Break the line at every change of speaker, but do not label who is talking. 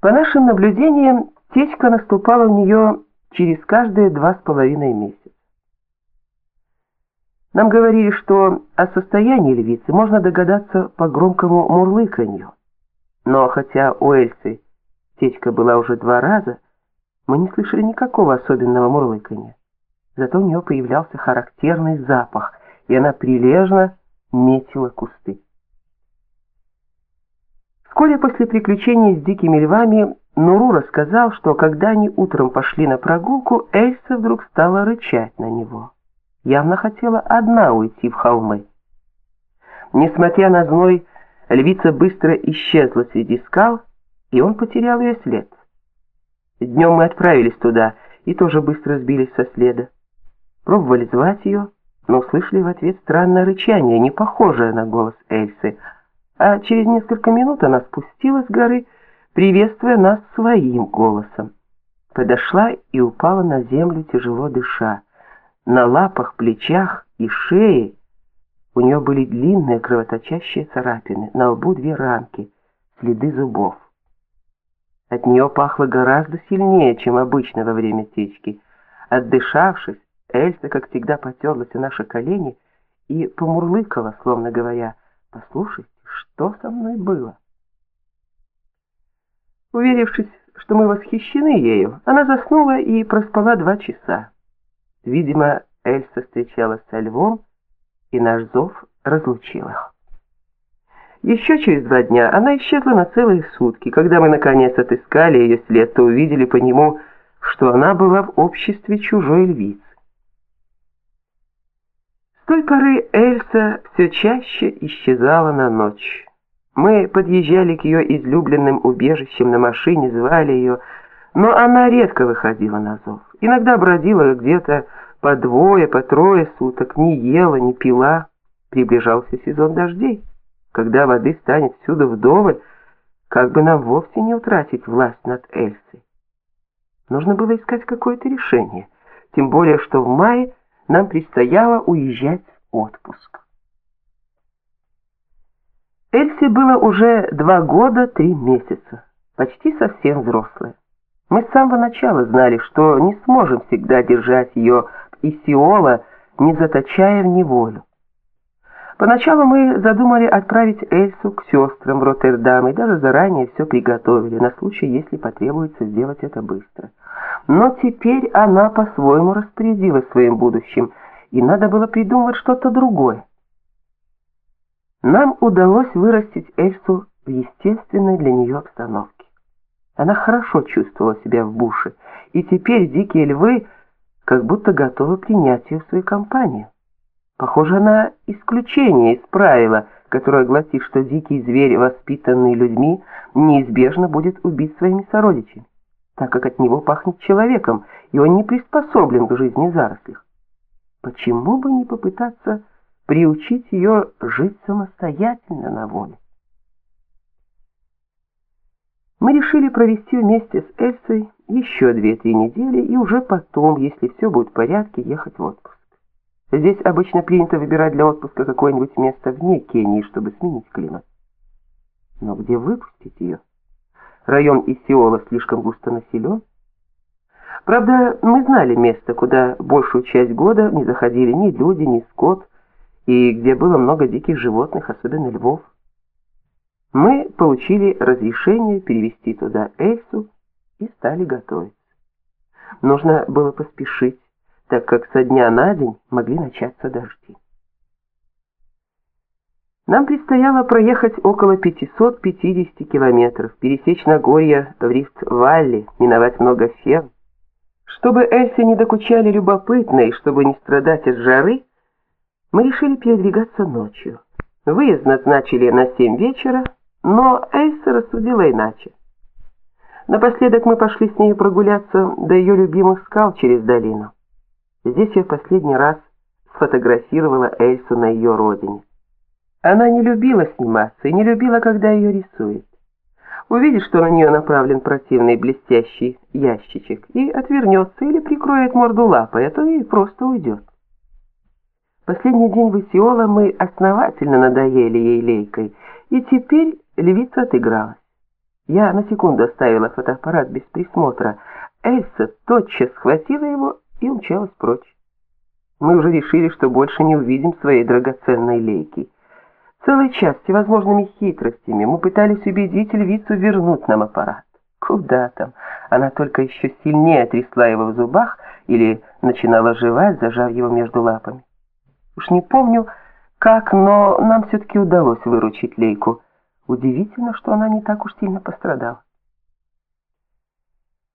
По нашим наблюдениям, течка наступала у нее через каждые два с половиной месяца. Нам говорили, что о состоянии львицы можно догадаться по громкому мурлыканью. Но хотя у Эльсы течка была уже два раза, мы не слышали никакого особенного мурлыканья. Зато у нее появлялся характерный запах, и она прилежно метила кусты. Вскоре после приключений с дикими львами Нуру рассказал, что когда они утром пошли на прогулку, Эльса вдруг стала рычать на него. Явно хотела одна уйти в холмы. Несмотря на зной, львица быстро исчезла среди скал, и он потерял ее след. Днем мы отправились туда и тоже быстро сбились со следа. Пробовали звать ее, но услышали в ответ странное рычание, не похожее на голос Эльсы, а через несколько минут она спустилась с горы, приветствуя нас своим голосом. Подошла и упала на землю, тяжело дыша. На лапах, плечах и шее у нее были длинные кровоточащие царапины, на лбу две ранки, следы зубов. От нее пахло гораздо сильнее, чем обычно во время течки. Отдышавшись, Эльса, как всегда, потерлась о наши колени и помурлыкала, словно говоря, «Послушайте, что со мной было?» Уверившись, что мы восхищены ею, она заснула и проспала два часа. Видимо, Эльса встречалась со львом, и наш зов разлучил их. Еще через два дня она исчезла на целые сутки. Когда мы наконец отыскали ее след, то увидели по нему, что она была в обществе чужой львицы. Той поры Эльса все чаще исчезала на ночь. Мы подъезжали к ее излюбленным убежищам на машине, звали ее, но она редко выходила на зов. Иногда бродила где-то по двое, по трое суток, не ела, не пила. Приближался сезон дождей. Когда воды станет всюду вдоволь, как бы нам вовсе не утратить власть над Эльсой. Нужно было искать какое-то решение, тем более, что в мае нам предстояло уезжать в отпуск. Эльсе было уже два года, три месяца, почти совсем взрослая. Мы с самого начала знали, что не сможем всегда держать ее из Сиола, не заточая в неволю. Поначалу мы задумали отправить Эльсу к сестрам в Роттердам и даже заранее все приготовили, на случай, если потребуется сделать это быстро. Но теперь она по-своему распорядилась своим будущим, и надо было придумать что-то другое. Нам удалось вырастить Эльсу в естественной для нее обстановке. Она хорошо чувствовала себя в буше, и теперь дикие львы как будто готовы принять ее в свою компанию. Похоже, она исключение из правила, которое гласит, что дикий зверь, воспитанный людьми, неизбежно будет убить своими сородичами, так как от него пахнет человеком, и он не приспособлен к жизни в. Почему бы не попытаться приучить ее жить самостоятельно на воле. Мы решили провести вместе с Эльсой еще две-три недели и уже потом, если все будет в порядке, ехать в отпуск. Здесь обычно принято выбирать для отпуска какое-нибудь место вне Кении, чтобы сменить климат. Но где выпустить ее? Район Исиола слишком густо населен. Правда, мы знали место, куда большую часть года не заходили ни люди, ни скот, и где было много диких животных, особенно львов. Мы получили разрешение перевести туда Эльсу и стали готовиться. Нужно было поспешить, так как со дня на день могли начаться дожди. Нам предстояло проехать около 550 километров, пересечь Нагорье в Рифт-Валли, миновать много ферм. Чтобы Эльсе не докучали любопытные, чтобы не страдать от жары, мы решили передвигаться ночью. Выезд назначили на 7 вечера, но Эльса рассудила иначе. Напоследок мы пошли с ней прогуляться до ее любимых скал через долину. Здесь я в последний раз сфотографировала Эльсу на ее родине. Она не любила сниматься и не любила, когда ее рисуют. Увидит, что на нее направлен противный блестящий ящичек, и отвернется или прикроет морду лапой, а то и просто уйдет. Последний день в Исиола мы основательно надоели ей лейкой, и теперь львица отыгралась. Я на секунду оставила фотоаппарат без присмотра. Эльса тотчас схватила его и умчалась прочь. Мы уже решили, что больше не увидим своей драгоценной лейки. Целый час всевозможными хитростями мы пытались убедить львицу вернуть нам аппарат. Куда там? Она только еще сильнее трясла его в зубах или начинала жевать, зажав его между лапами. Уж не помню, как, но нам все-таки удалось выручить Лейку. Удивительно, что она не так уж сильно пострадала.